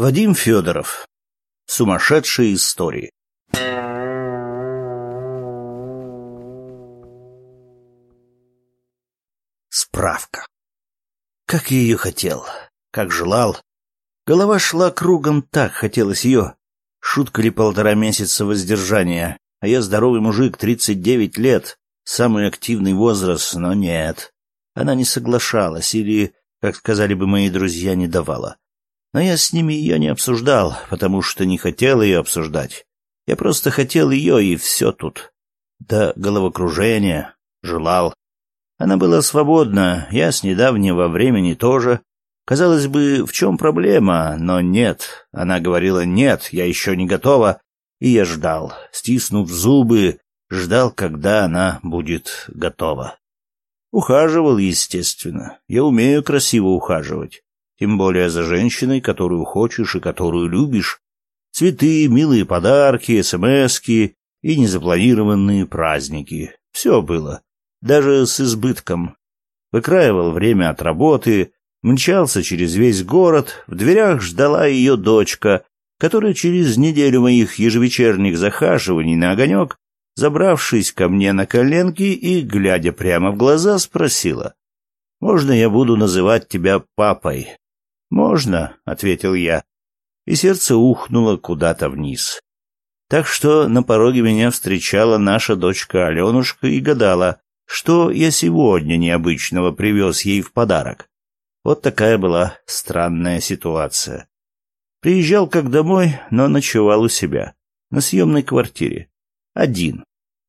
Вадим Федоров. Сумасшедшие истории. Справка. Как я ее хотел, как желал. Голова шла кругом так, хотелось ее. Шутка ли полтора месяца воздержания, а я здоровый мужик, тридцать девять лет, самый активный возраст, но нет. Она не соглашалась или, как сказали бы мои друзья, не давала. Но я с ними ее не обсуждал, потому что не хотел ее обсуждать. Я просто хотел ее, и все тут. До головокружения. Желал. Она была свободна, я с недавнего времени тоже. Казалось бы, в чем проблема, но нет. Она говорила «нет, я еще не готова», и я ждал, стиснув зубы, ждал, когда она будет готова. Ухаживал, естественно. Я умею красиво ухаживать тем более за женщиной, которую хочешь и которую любишь. Цветы, милые подарки, смски и незапланированные праздники. Все было. Даже с избытком. Выкраивал время от работы, мчался через весь город, в дверях ждала ее дочка, которая через неделю моих ежевечерних захаживаний на огонек, забравшись ко мне на коленки и, глядя прямо в глаза, спросила, «Можно я буду называть тебя папой?» «Можно», — ответил я, и сердце ухнуло куда-то вниз. Так что на пороге меня встречала наша дочка Аленушка и гадала, что я сегодня необычного привез ей в подарок. Вот такая была странная ситуация. Приезжал как домой, но ночевал у себя, на съемной квартире. Один.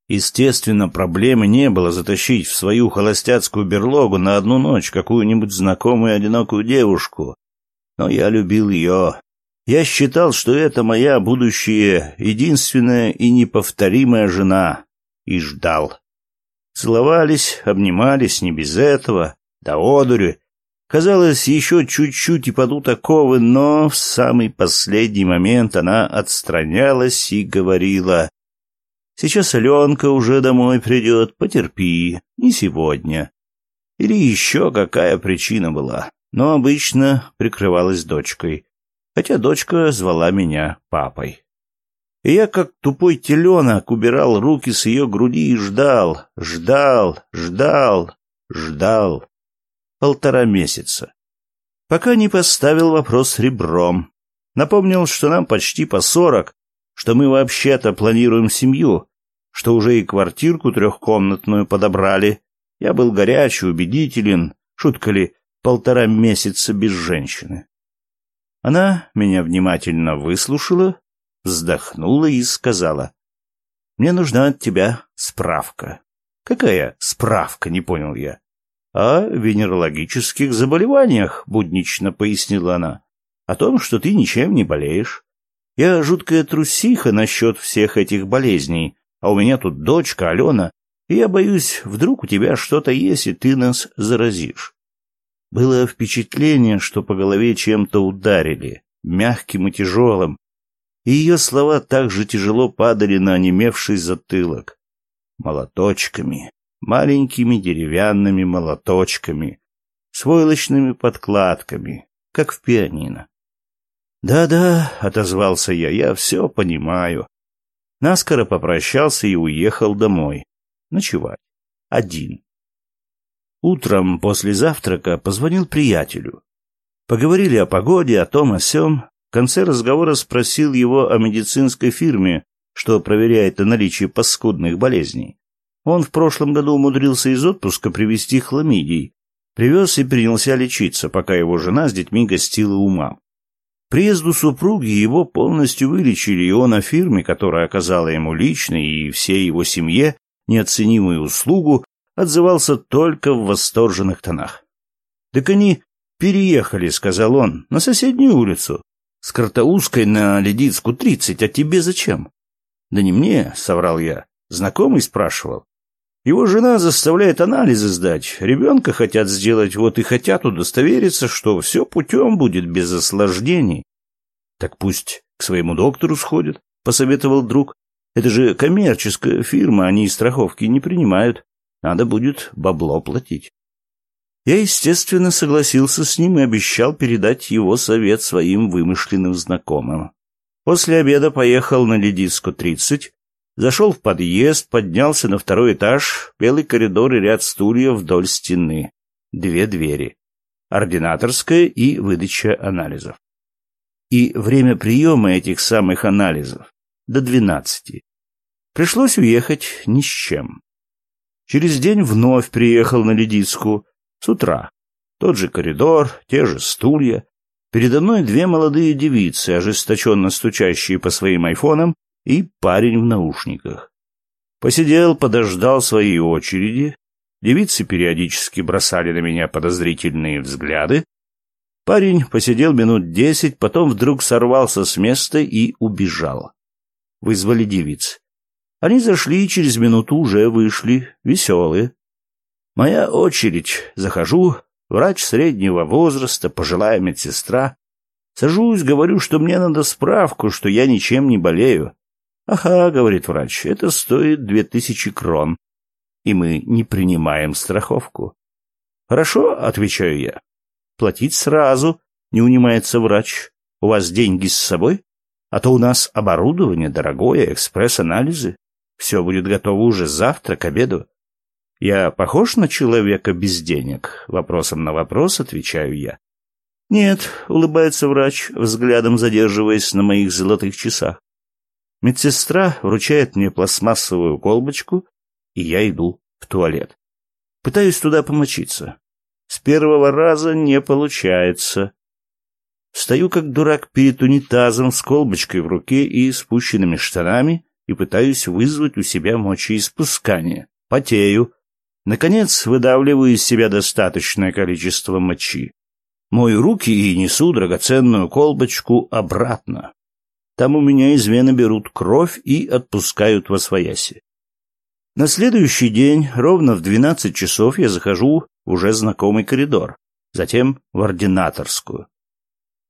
Естественно, проблемы не было затащить в свою холостяцкую берлогу на одну ночь какую-нибудь знакомую одинокую девушку, но я любил ее. Я считал, что это моя будущая, единственная и неповторимая жена, и ждал. Целовались, обнимались не без этого, до одури. Казалось, еще чуть-чуть и падут оковы, но в самый последний момент она отстранялась и говорила, «Сейчас Аленка уже домой придет, потерпи, не сегодня». Или еще какая причина была но обычно прикрывалась дочкой, хотя дочка звала меня папой. И я, как тупой теленок, убирал руки с ее груди и ждал, ждал, ждал, ждал. Полтора месяца. Пока не поставил вопрос ребром. Напомнил, что нам почти по сорок, что мы вообще-то планируем семью, что уже и квартирку трехкомнатную подобрали. Я был горячий, убедителен, шутка ли, полтора месяца без женщины. Она меня внимательно выслушала, вздохнула и сказала, «Мне нужна от тебя справка». «Какая справка?» — не понял я. «О венерологических заболеваниях», — буднично пояснила она. «О том, что ты ничем не болеешь. Я жуткая трусиха насчет всех этих болезней, а у меня тут дочка Алена, и я боюсь, вдруг у тебя что-то есть, и ты нас заразишь. Было впечатление, что по голове чем-то ударили, мягким и тяжелым, и ее слова также тяжело падали на онемевший затылок. Молоточками, маленькими деревянными молоточками, с войлочными подкладками, как в пианино. «Да-да», — отозвался я, — «я все понимаю». Наскоро попрощался и уехал домой. Ночевать. Один. Утром после завтрака позвонил приятелю. Поговорили о погоде, о том, о сём. В конце разговора спросил его о медицинской фирме, что проверяет на наличие паскудных болезней. Он в прошлом году умудрился из отпуска привезти хламидий. Привез и принялся лечиться, пока его жена с детьми гостила у мам. Приезду супруги его полностью вылечили, и он о фирме, которая оказала ему лично и всей его семье неоценимую услугу, отзывался только в восторженных тонах. «Так они переехали», — сказал он, — «на соседнюю улицу. С Картаузской на Ледицку тридцать, а тебе зачем?» «Да не мне», — соврал я. Знакомый спрашивал. Его жена заставляет анализы сдать. Ребенка хотят сделать, вот и хотят удостовериться, что все путем будет без осложнений. Так пусть к своему доктору сходят, — посоветовал друг. Это же коммерческая фирма, они страховки не принимают. Надо будет бабло платить. Я, естественно, согласился с ним и обещал передать его совет своим вымышленным знакомым. После обеда поехал на Ледицку 30, зашел в подъезд, поднялся на второй этаж, белый коридор и ряд стульев вдоль стены. Две двери. Ординаторская и выдача анализов. И время приема этих самых анализов до двенадцати. Пришлось уехать ни с чем. Через день вновь приехал на Ледицку с утра. Тот же коридор, те же стулья. Передо мной две молодые девицы, ожесточенно стучащие по своим айфонам, и парень в наушниках. Посидел, подождал своей очереди. Девицы периодически бросали на меня подозрительные взгляды. Парень посидел минут десять, потом вдруг сорвался с места и убежал. Вызвали девиц. Они зашли и через минуту уже вышли, веселые. Моя очередь. Захожу, врач среднего возраста, пожилая медсестра. Сажусь, говорю, что мне надо справку, что я ничем не болею. «Ага», — говорит врач, — «это стоит две тысячи крон, и мы не принимаем страховку». «Хорошо», — отвечаю я. «Платить сразу», — не унимается врач. «У вас деньги с собой? А то у нас оборудование дорогое, экспресс-анализы. Все будет готово уже завтра к обеду. Я похож на человека без денег? Вопросом на вопрос отвечаю я. Нет, улыбается врач, взглядом задерживаясь на моих золотых часах. Медсестра вручает мне пластмассовую колбочку, и я иду в туалет. Пытаюсь туда помочиться. С первого раза не получается. Стою как дурак перед унитазом с колбочкой в руке и спущенными штанами и пытаюсь вызвать у себя мочеиспускание. Потею. Наконец выдавливаю из себя достаточное количество мочи. Мою руки и несу драгоценную колбочку обратно. Там у меня из вены берут кровь и отпускают во свояси. На следующий день, ровно в двенадцать часов, я захожу в уже знакомый коридор, затем в ординаторскую.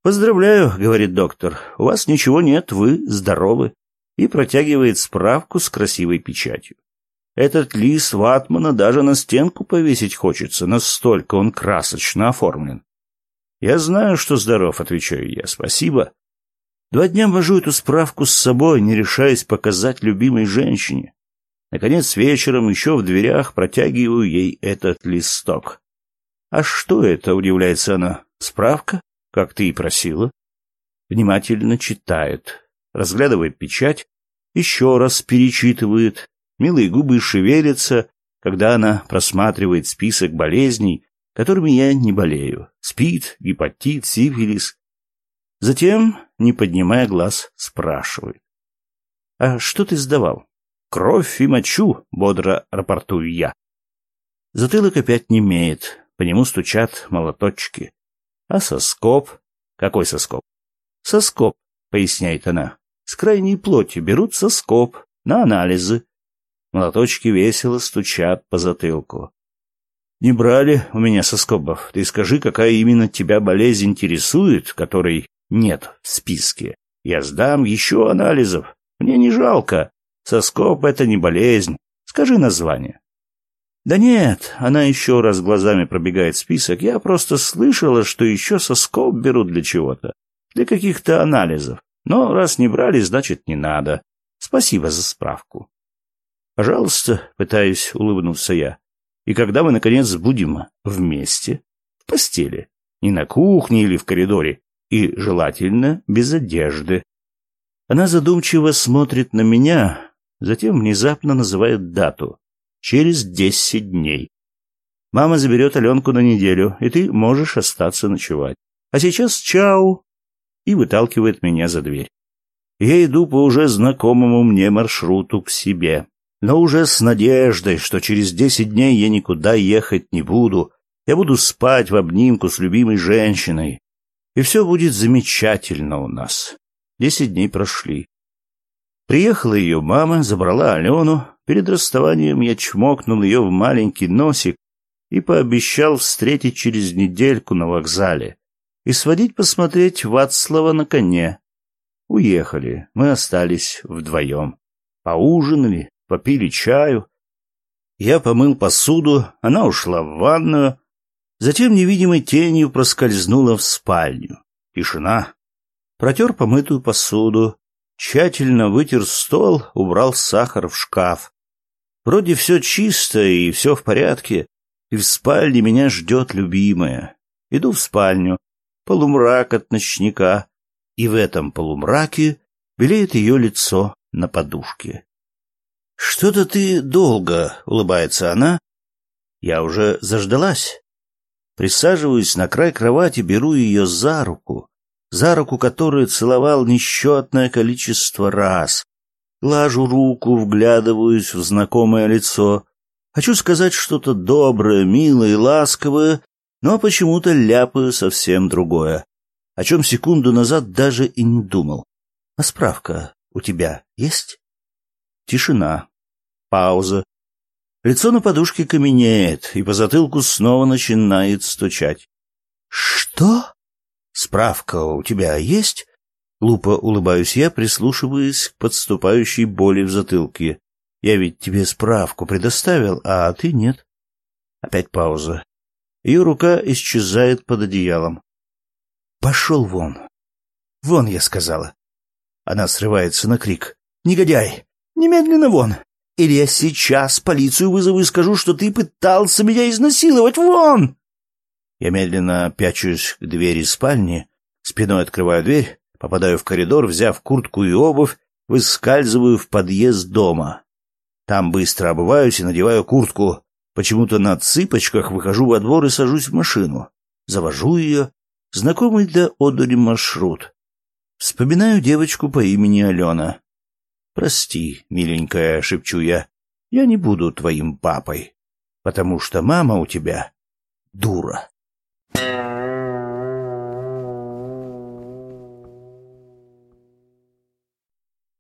«Поздравляю», — говорит доктор, — «у вас ничего нет, вы здоровы и протягивает справку с красивой печатью. Этот лист ватмана даже на стенку повесить хочется, настолько он красочно оформлен. «Я знаю, что здоров», — отвечаю я. «Спасибо». Два дня вожу эту справку с собой, не решаясь показать любимой женщине. Наконец, вечером еще в дверях протягиваю ей этот листок. «А что это?» — удивляется она. «Справка? Как ты и просила?» Внимательно читает разглядывает печать, еще раз перечитывает, милые губы шевелятся, когда она просматривает список болезней, которыми я не болею. Спид, гепатит, сифилис. Затем, не поднимая глаз, спрашивает. «А что ты сдавал?» «Кровь и мочу», — бодро рапортую я. Затылок опять немеет, по нему стучат молоточки. «А соскоб?» «Какой соскоб?» «Соскоб», — поясняет она. С крайней плоти берут соскоб на анализы. Молоточки весело стучат по затылку. Не брали у меня соскобов. Ты скажи, какая именно тебя болезнь интересует, которой нет в списке. Я сдам еще анализов. Мне не жалко. Соскоб — это не болезнь. Скажи название. Да нет, она еще раз глазами пробегает список. Я просто слышала, что еще соскоб берут для чего-то. Для каких-то анализов. Но раз не брали, значит, не надо. Спасибо за справку. Пожалуйста, пытаюсь улыбнуться я. И когда мы, наконец, будем вместе? В постели. Не на кухне или в коридоре. И, желательно, без одежды. Она задумчиво смотрит на меня, затем внезапно называет дату. Через десять дней. Мама заберет Аленку на неделю, и ты можешь остаться ночевать. А сейчас чау, и выталкивает меня за дверь. Я иду по уже знакомому мне маршруту к себе, но уже с надеждой, что через десять дней я никуда ехать не буду. Я буду спать в обнимку с любимой женщиной, и все будет замечательно у нас. Десять дней прошли. Приехала ее мама, забрала Алену. Перед расставанием я чмокнул ее в маленький носик и пообещал встретить через недельку на вокзале и сводить посмотреть Вацлава на коне. Уехали, мы остались вдвоем. Поужинали, попили чаю. Я помыл посуду, она ушла в ванную. Затем невидимой тенью проскользнула в спальню. Тишина. Протер помытую посуду, тщательно вытер стол, убрал сахар в шкаф. Вроде все чисто и все в порядке, и в спальне меня ждет любимая. Иду в спальню, полумрак от ночника, и в этом полумраке белеет ее лицо на подушке. «Что-то ты долго», — улыбается она. «Я уже заждалась». Присаживаюсь на край кровати, беру ее за руку, за руку которую целовал несчетное количество раз. Глажу руку, вглядываюсь в знакомое лицо. Хочу сказать что-то доброе, милое и ласковое, но почему-то ляпаю совсем другое, о чем секунду назад даже и не думал. А справка у тебя есть? Тишина. Пауза. Лицо на подушке каменеет, и по затылку снова начинает стучать. «Что? Справка у тебя есть?» Глупо улыбаюсь я, прислушиваясь к подступающей боли в затылке. «Я ведь тебе справку предоставил, а ты нет». Опять пауза. Ее рука исчезает под одеялом. «Пошел вон!» «Вон!» — я сказала. Она срывается на крик. «Негодяй! Немедленно вон! Или я сейчас полицию вызову и скажу, что ты пытался меня изнасиловать. Вон!» Я медленно пячусь к двери спальни, спиной открываю дверь, попадаю в коридор, взяв куртку и обувь, выскальзываю в подъезд дома. Там быстро обуваюсь и надеваю куртку. Почему-то на цыпочках выхожу во двор и сажусь в машину. Завожу ее. Знакомый для одури маршрут. Вспоминаю девочку по имени Алена. «Прости, миленькая», — шепчу я, — «я не буду твоим папой, потому что мама у тебя дура».